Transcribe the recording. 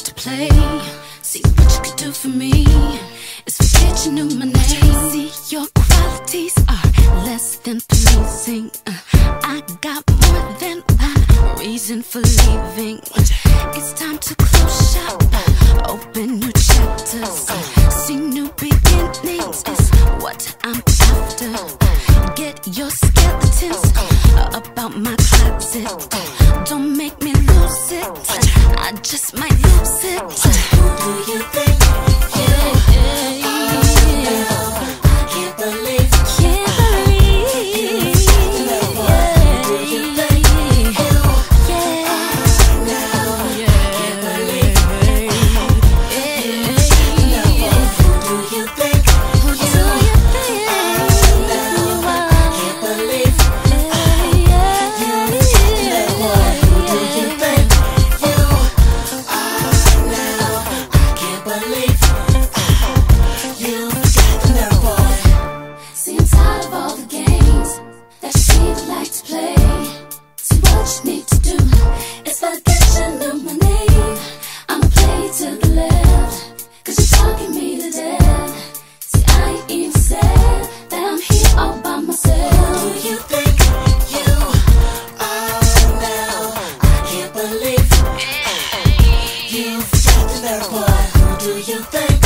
like to play. See what you could do for me. It's forget you knew my name. See, your qualities are less than pleasing. Uh, I got more than one reason for leaving. It's time to close shop, uh, open new chapters, see new beginnings. Is what I'm after. Get your skeletons uh, about my closet. Don't make me lose it. I just might. you think